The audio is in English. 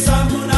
Someone